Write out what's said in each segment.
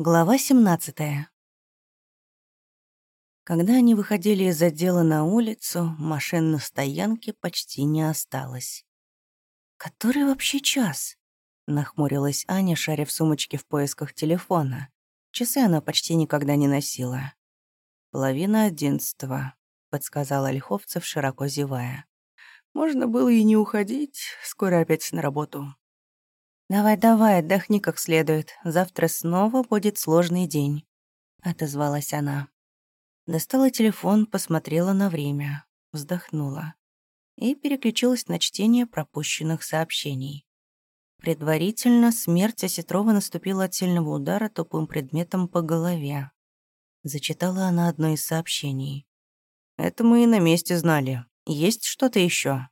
Глава 17 Когда они выходили из отдела на улицу, машин на стоянке почти не осталось. «Который вообще час?» — нахмурилась Аня, шаря в сумочке в поисках телефона. Часы она почти никогда не носила. «Половина одиннадцатого», — подсказал Ольховцев, широко зевая. «Можно было и не уходить, скоро опять на работу». «Давай-давай, отдохни как следует. Завтра снова будет сложный день», — отозвалась она. Достала телефон, посмотрела на время, вздохнула и переключилась на чтение пропущенных сообщений. Предварительно смерть Осетрова наступила от сильного удара тупым предметом по голове. Зачитала она одно из сообщений. «Это мы и на месте знали. Есть что-то еще?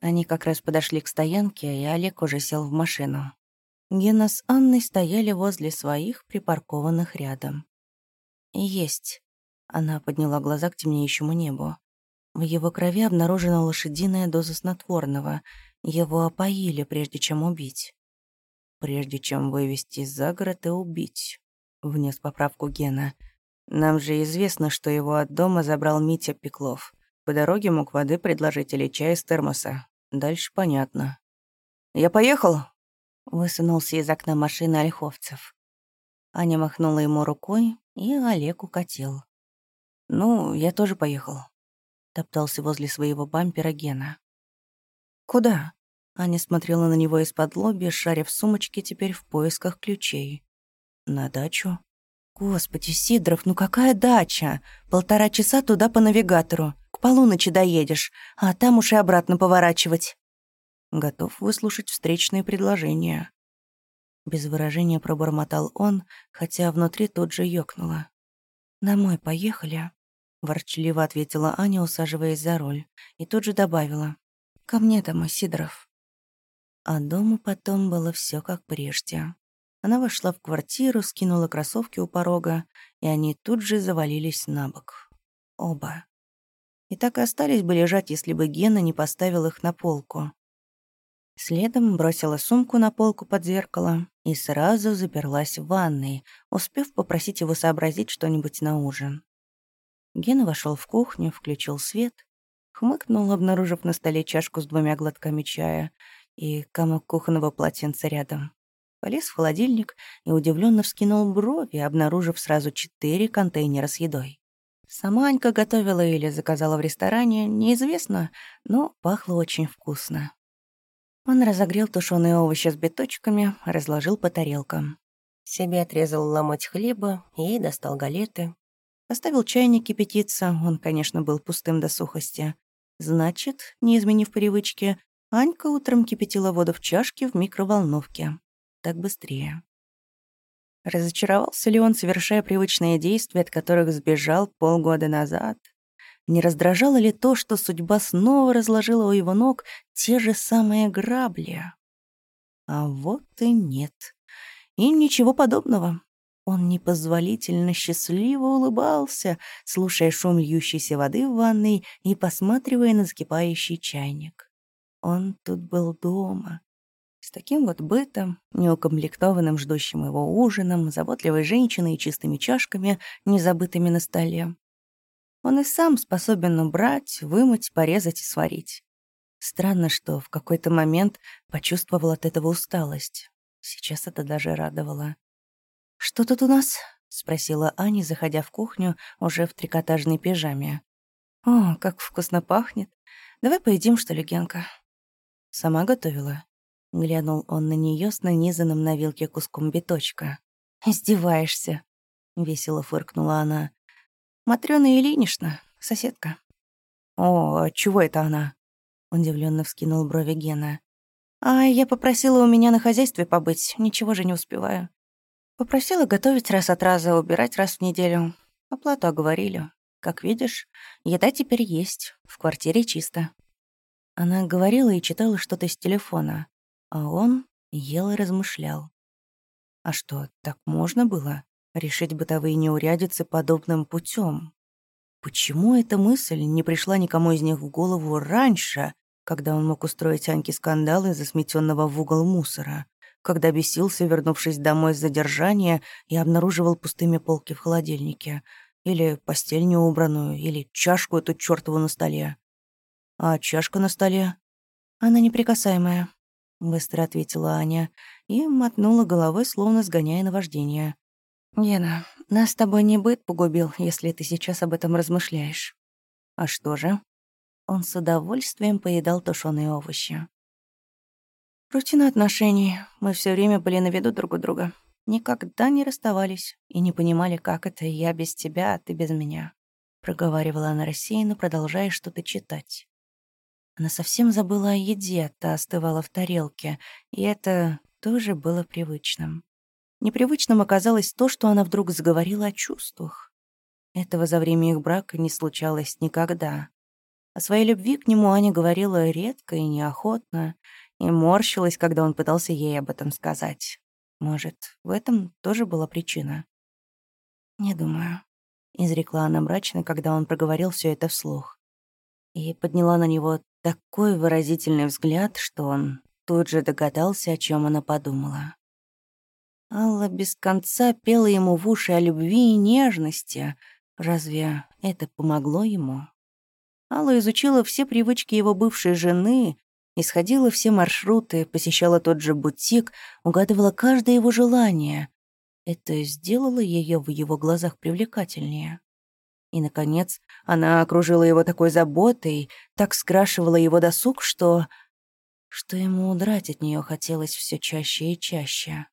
Они как раз подошли к стоянке, и Олег уже сел в машину. Гена с Анной стояли возле своих, припаркованных рядом. «Есть». Она подняла глаза к темнеющему небу. В его крови обнаружена лошадиная доза снотворного. Его опоили, прежде чем убить. «Прежде чем вывести за город и убить», — внес поправку Гена. «Нам же известно, что его от дома забрал Митя Пеклов. По дороге мог воды предложить или чай из термоса. Дальше понятно. «Я поехал?» — высунулся из окна машины Ольховцев. Аня махнула ему рукой, и Олег укатил. «Ну, я тоже поехал», — топтался возле своего бампера Гена. «Куда?» — Аня смотрела на него из-под лоби, шаря в сумочке теперь в поисках ключей. «На дачу?» «Господи, Сидоров, ну какая дача? Полтора часа туда по навигатору. К полуночи доедешь, а там уж и обратно поворачивать. Готов выслушать встречные предложения. Без выражения пробормотал он, хотя внутри тут же ёкнуло. «Домой поехали?» — ворчливо ответила Аня, усаживаясь за руль, и тут же добавила. «Ко мне домой, Сидоров». А дома потом было все как прежде. Она вошла в квартиру, скинула кроссовки у порога, и они тут же завалились на бок. Оба и так и остались бы лежать, если бы Гена не поставил их на полку. Следом бросила сумку на полку под зеркало и сразу заперлась в ванной, успев попросить его сообразить что-нибудь на ужин. Гена вошел в кухню, включил свет, хмыкнул, обнаружив на столе чашку с двумя глотками чая и комок кухонного полотенца рядом. Полез в холодильник и удивленно вскинул брови, обнаружив сразу четыре контейнера с едой. Сама Анька готовила или заказала в ресторане, неизвестно, но пахло очень вкусно. Он разогрел тушеные овощи с биточками, разложил по тарелкам. Себе отрезал ломоть хлеба и достал галеты. Поставил чайник кипятиться, он, конечно, был пустым до сухости. Значит, не изменив привычки, Анька утром кипятила воду в чашке в микроволновке. Так быстрее. Разочаровался ли он, совершая привычные действия, от которых сбежал полгода назад? Не раздражало ли то, что судьба снова разложила у его ног те же самые грабли? А вот и нет. И ничего подобного. Он непозволительно счастливо улыбался, слушая шум льющейся воды в ванной и посматривая на закипающий чайник. Он тут был дома, с таким вот бытом, неукомплектованным ждущим его ужином, заботливой женщиной и чистыми чашками, не забытыми на столе. Он и сам способен убрать, вымыть, порезать и сварить. Странно, что в какой-то момент почувствовал от этого усталость. Сейчас это даже радовало. «Что тут у нас?» — спросила Аня, заходя в кухню уже в трикотажной пижаме. «О, как вкусно пахнет. Давай поедим, что ли, Генка?» «Сама готовила?» Глянул он на нее с нанизанным на вилке куском биточка. «Издеваешься?» — весело фыркнула она. «Матрёна Ильинична, соседка». «О, чего это она?» — удивленно вскинул брови Гена. «А я попросила у меня на хозяйстве побыть, ничего же не успеваю. Попросила готовить раз от раза, убирать раз в неделю. Оплату оговорили. Как видишь, еда теперь есть, в квартире чисто». Она говорила и читала что-то с телефона. А он ел и размышлял. А что, так можно было? Решить бытовые неурядицы подобным путем? Почему эта мысль не пришла никому из них в голову раньше, когда он мог устроить Аньке скандал из-за сметенного в угол мусора? когда бесился, вернувшись домой с задержания и обнаруживал пустыми полки в холодильнике, или постель неубранную, или чашку эту чёртову на столе. А чашка на столе? Она неприкасаемая, быстро ответила Аня и мотнула головой, словно сгоняя наваждение. Гена, нас с тобой не быт погубил, если ты сейчас об этом размышляешь. А что же? Он с удовольствием поедал тушеные овощи. Рутина отношений. Мы все время были на виду друг у друга. Никогда не расставались и не понимали, как это я без тебя, а ты без меня. Проговаривала она рассеянно, продолжая что-то читать. Она совсем забыла о еде, та остывала в тарелке, и это тоже было привычным. Непривычным оказалось то, что она вдруг заговорила о чувствах. Этого за время их брака не случалось никогда. О своей любви к нему Аня говорила редко и неохотно, и морщилась, когда он пытался ей об этом сказать. Может, в этом тоже была причина? «Не думаю», — изрекла она мрачно, когда он проговорил все это вслух. И подняла на него такой выразительный взгляд, что он тут же догадался, о чем она подумала. Алла без конца пела ему в уши о любви и нежности. Разве это помогло ему? Алла изучила все привычки его бывшей жены, исходила все маршруты, посещала тот же бутик, угадывала каждое его желание. Это сделало ее в его глазах привлекательнее. И, наконец, она окружила его такой заботой, так скрашивала его досуг, что... что ему удрать от нее хотелось все чаще и чаще.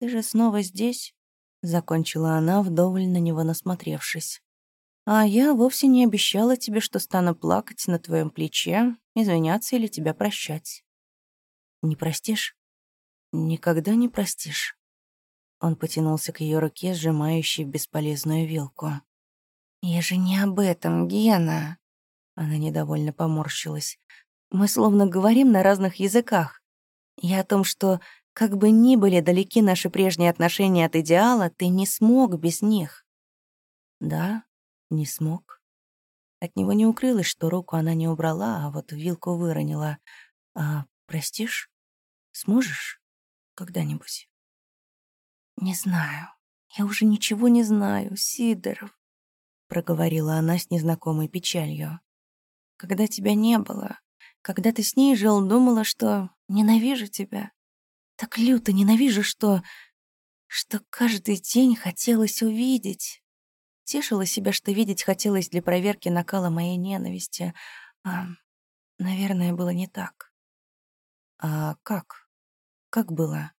«Ты же снова здесь?» — закончила она, вдоволь на него насмотревшись. «А я вовсе не обещала тебе, что стану плакать на твоем плече, извиняться или тебя прощать». «Не простишь?» «Никогда не простишь». Он потянулся к ее руке, сжимающей бесполезную вилку. «Я же не об этом, Гена!» Она недовольно поморщилась. «Мы словно говорим на разных языках. Я о том, что, как бы ни были далеки наши прежние отношения от идеала, ты не смог без них». «Да, не смог». От него не укрылось, что руку она не убрала, а вот вилку выронила. «А простишь? Сможешь? Когда-нибудь?» «Не знаю. Я уже ничего не знаю, Сидоров проговорила она с незнакомой печалью. «Когда тебя не было, когда ты с ней жил, думала, что ненавижу тебя. Так люто ненавижу, что... что каждый день хотелось увидеть. Тешила себя, что видеть хотелось для проверки накала моей ненависти. А, наверное, было не так. А как? Как было?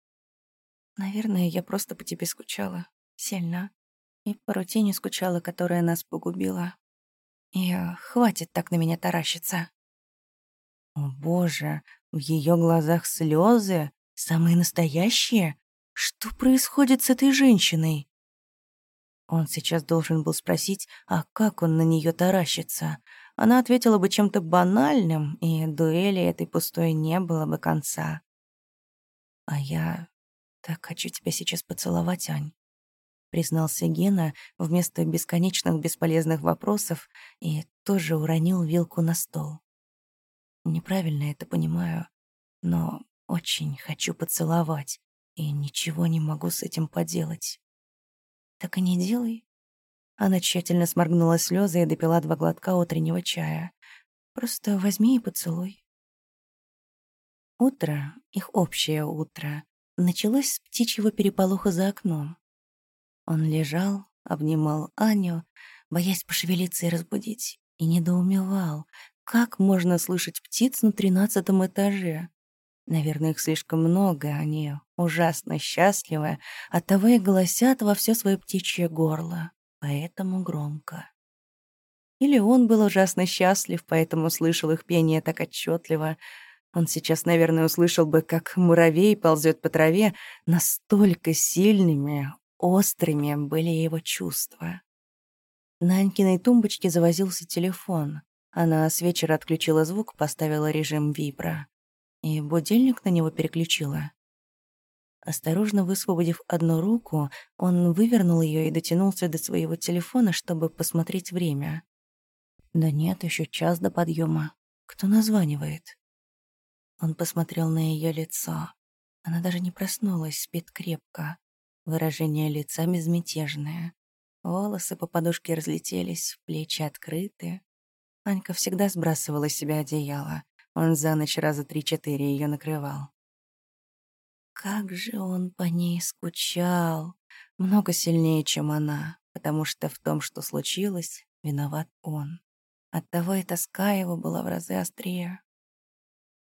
Наверное, я просто по тебе скучала. Сильно. И по рутине скучала, которая нас погубила. И э, хватит так на меня таращиться. О боже, в ее глазах слезы, самые настоящие. Что происходит с этой женщиной? Он сейчас должен был спросить, а как он на нее таращится. Она ответила бы чем-то банальным, и дуэли этой пустой не было бы конца. А я так хочу тебя сейчас поцеловать, Ань признался Гена вместо бесконечных бесполезных вопросов и тоже уронил вилку на стол. Неправильно это понимаю, но очень хочу поцеловать и ничего не могу с этим поделать. Так и не делай. Она тщательно сморгнула слезы и допила два глотка утреннего чая. Просто возьми и поцелуй. Утро, их общее утро, началось с птичьего переполоха за окном. Он лежал, обнимал Аню, боясь пошевелиться и разбудить, и недоумевал, как можно слышать птиц на тринадцатом этаже. Наверное, их слишком много, они ужасно счастливы, оттого и голосят во все свое птичье горло, поэтому громко. Или он был ужасно счастлив, поэтому слышал их пение так отчетливо. Он сейчас, наверное, услышал бы, как муравей ползет по траве, настолько сильными, Острыми были его чувства. На Анькиной тумбочке завозился телефон. Она с вечера отключила звук, поставила режим вибра. И будильник на него переключила. Осторожно высвободив одну руку, он вывернул ее и дотянулся до своего телефона, чтобы посмотреть время. Да нет, еще час до подъема. Кто названивает? Он посмотрел на ее лицо. Она даже не проснулась, спит крепко. Выражение лица безмятежное. Волосы по подушке разлетелись, плечи открыты. Анька всегда сбрасывала с себя одеяло. Он за ночь раза три-четыре ее накрывал. Как же он по ней скучал. Много сильнее, чем она, потому что в том, что случилось, виноват он. Оттого и тоска его была в разы острее.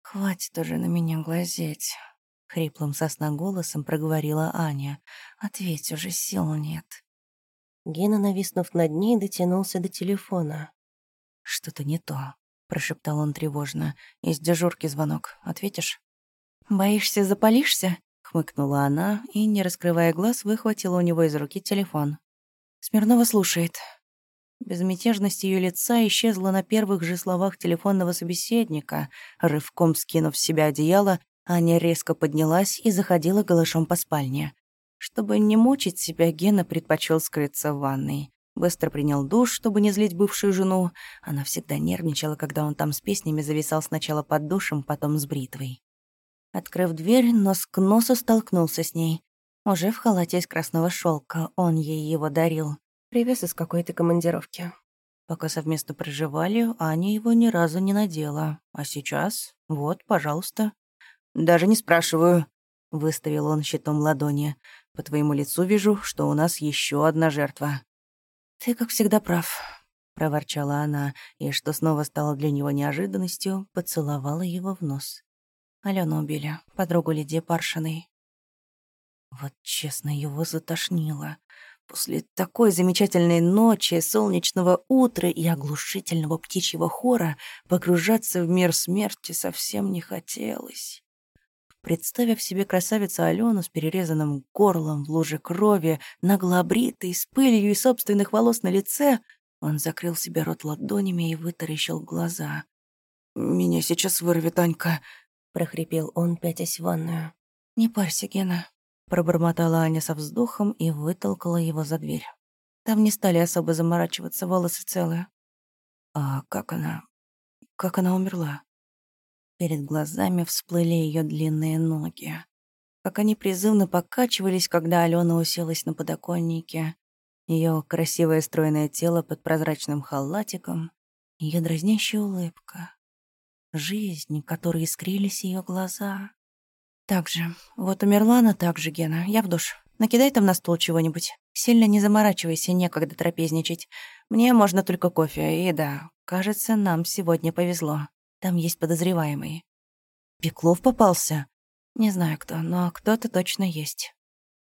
«Хватит уже на меня глазеть», — хриплым сосна голосом проговорила Аня. «Ответь, уже сил нет». Гена, нависнув над ней, дотянулся до телефона. «Что-то не то», — прошептал он тревожно. «Из дежурки звонок. Ответишь?» «Боишься, запалишься?» — хмыкнула она и, не раскрывая глаз, выхватила у него из руки телефон. Смирнова слушает. Безмятежность ее лица исчезла на первых же словах телефонного собеседника. Рывком скинув с себя одеяло, Аня резко поднялась и заходила голышом по спальне. Чтобы не мучить себя, Гена предпочел скрыться в ванной. Быстро принял душ, чтобы не злить бывшую жену. Она всегда нервничала, когда он там с песнями зависал сначала под душем, потом с бритвой. Открыв дверь, нос к носу столкнулся с ней. Уже в халате из красного шелка, он ей его дарил. Привез из какой-то командировки. Пока совместно проживали, Аня его ни разу не надела. А сейчас, вот, пожалуйста. «Даже не спрашиваю», — выставил он щитом ладони. «По твоему лицу вижу, что у нас еще одна жертва». «Ты, как всегда, прав», — проворчала она, и, что снова стало для него неожиданностью, поцеловала его в нос. Алену убили, подругу Лидии Паршиной. Вот честно, его затошнило. После такой замечательной ночи, солнечного утра и оглушительного птичьего хора погружаться в мир смерти совсем не хотелось. Представив себе красавицу Алену с перерезанным горлом в луже крови, наглобритой, с пылью и собственных волос на лице, он закрыл себе рот ладонями и вытаращил глаза. «Меня сейчас вырвет Анька», — прохрипел он, пятясь в ванную. «Не парься, Гена», — пробормотала Аня со вздохом и вытолкала его за дверь. Там не стали особо заморачиваться, волосы целые. «А как она... как она умерла?» Перед глазами всплыли ее длинные ноги. Как они призывно покачивались, когда Алена уселась на подоконнике. Ее красивое стройное тело под прозрачным халатиком, ее дразнящая улыбка. Жизнь, которой искрились ее глаза. Так же. Вот умерла она так же, Гена. Я в душ. Накидай там на стол чего-нибудь. Сильно не заморачивайся, некогда трапезничать. Мне можно только кофе. И да, кажется, нам сегодня повезло. Там есть подозреваемый. Пеклов попался? Не знаю кто, но кто-то точно есть.